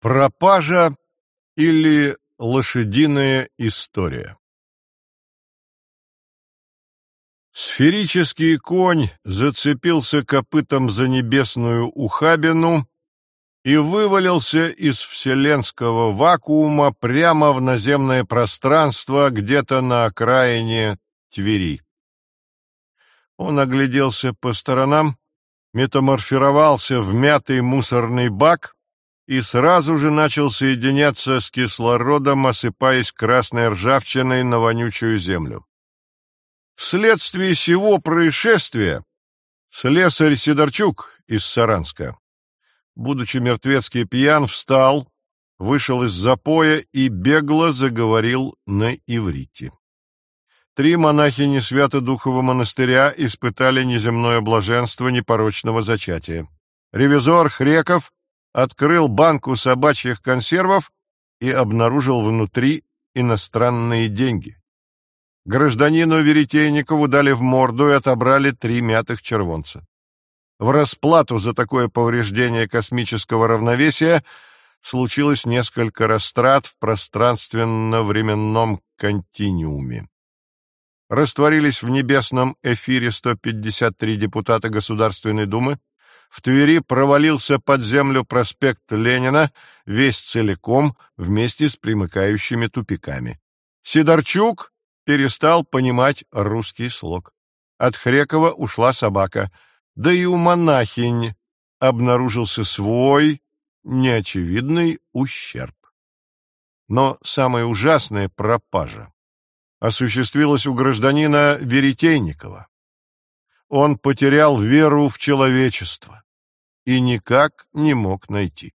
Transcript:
Пропажа или лошадиная история Сферический конь зацепился копытом за небесную ухабину и вывалился из вселенского вакуума прямо в наземное пространство где-то на окраине Твери. Он огляделся по сторонам, метаморфировался в мятый мусорный бак и сразу же начал соединяться с кислородом, осыпаясь красной ржавчиной на вонючую землю. Вследствие сего происшествия слесарь Сидорчук из Саранска, будучи мертвецки пьян, встал, вышел из запоя и бегло заговорил на иврите. Три монахини Свято-Духового монастыря испытали неземное блаженство непорочного зачатия. Ревизор Хреков открыл банку собачьих консервов и обнаружил внутри иностранные деньги. Гражданину Веретейникову дали в морду и отобрали три мятых червонца. В расплату за такое повреждение космического равновесия случилось несколько растрат в пространственно-временном континиуме. Растворились в небесном эфире 153 депутата Государственной Думы, в Твери провалился под землю проспект Ленина, весь целиком, вместе с примыкающими тупиками. Сидорчук перестал понимать русский слог. От Хрекова ушла собака, да и у монахинь обнаружился свой неочевидный ущерб. Но самая ужасная пропажа осуществилась у гражданина Веретейникова он потерял веру в человечество и никак не мог найти.